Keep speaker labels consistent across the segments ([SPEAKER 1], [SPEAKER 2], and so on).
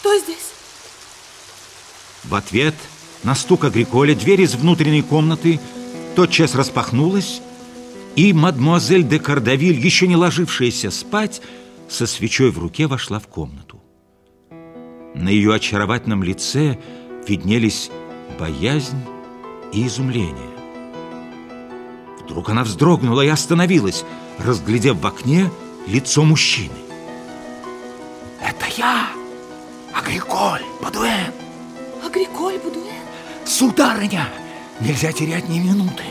[SPEAKER 1] Кто здесь?
[SPEAKER 2] В ответ на стук Агриколя дверь из внутренней комнаты тотчас распахнулась, и мадмуазель де Кардавиль, еще не ложившаяся спать, со свечой в руке вошла в комнату. На ее очаровательном лице виднелись боязнь и изумление. Вдруг она вздрогнула и остановилась, разглядев в окне лицо мужчины.
[SPEAKER 3] Это я, Агриколь Бадуэн.
[SPEAKER 1] Агриколь Бадуэн?
[SPEAKER 3] Сударыня, нельзя терять ни минуты.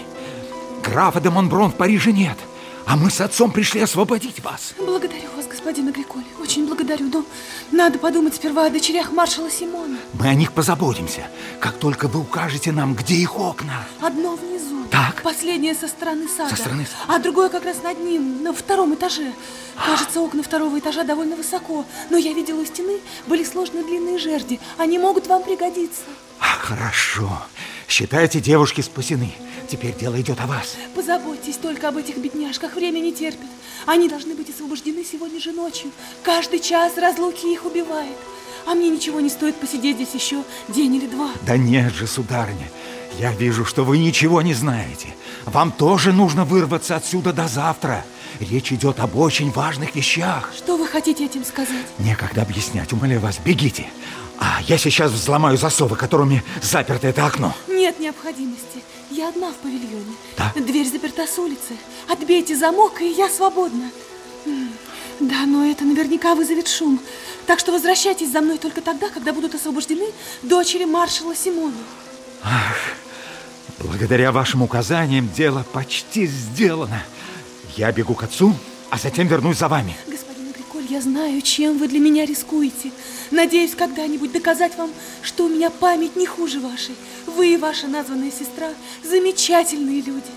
[SPEAKER 3] Графа де Монброн в Париже нет, а мы с отцом пришли освободить вас.
[SPEAKER 1] Благодарю вас, господин Агриколь. Очень благодарю, но надо подумать сперва о дочерях маршала Симона.
[SPEAKER 3] Мы о них позаботимся, как только вы укажете нам, где их окна.
[SPEAKER 1] Одно внизу.
[SPEAKER 3] Так.
[SPEAKER 1] Последнее со стороны сада.
[SPEAKER 3] Со стороны сада.
[SPEAKER 1] А другое как раз над ним, на втором этаже. Кажется, окна второго этажа довольно высоко, но я видела у стены были сложные длинные жерди. Они могут вам пригодиться.
[SPEAKER 3] А, хорошо. Считайте, девушки спасены. Теперь дело идет о вас.
[SPEAKER 1] Позаботьтесь только об этих бедняжках, время не терпит. Они должны быть освобождены сегодня же ночью. Каждый час разлуки их убивает. А мне ничего не стоит посидеть здесь еще день или два.
[SPEAKER 3] Да нет же, сударыня. Я вижу, что вы ничего не знаете. Вам тоже нужно вырваться отсюда до завтра. Речь идет об очень важных вещах.
[SPEAKER 1] Что вы хотите этим сказать?
[SPEAKER 3] Некогда объяснять, умоляю вас, бегите. А я сейчас взломаю засовы, которыми заперто это окно.
[SPEAKER 1] Нет необходимости. Я одна в павильоне.
[SPEAKER 3] Да?
[SPEAKER 1] Дверь заперта с улицы. Отбейте замок, и я свободна. Да, но это наверняка вызовет шум. Так что возвращайтесь за мной только тогда, когда будут освобождены дочери маршала Симона.
[SPEAKER 3] Ах, благодаря вашим указаниям дело почти сделано. Я бегу к отцу, а затем вернусь за вами.
[SPEAKER 1] Господин Агриколь, я знаю, чем вы для меня рискуете. Надеюсь когда-нибудь доказать вам, что у меня память не хуже вашей. Вы и ваша названная сестра замечательные люди.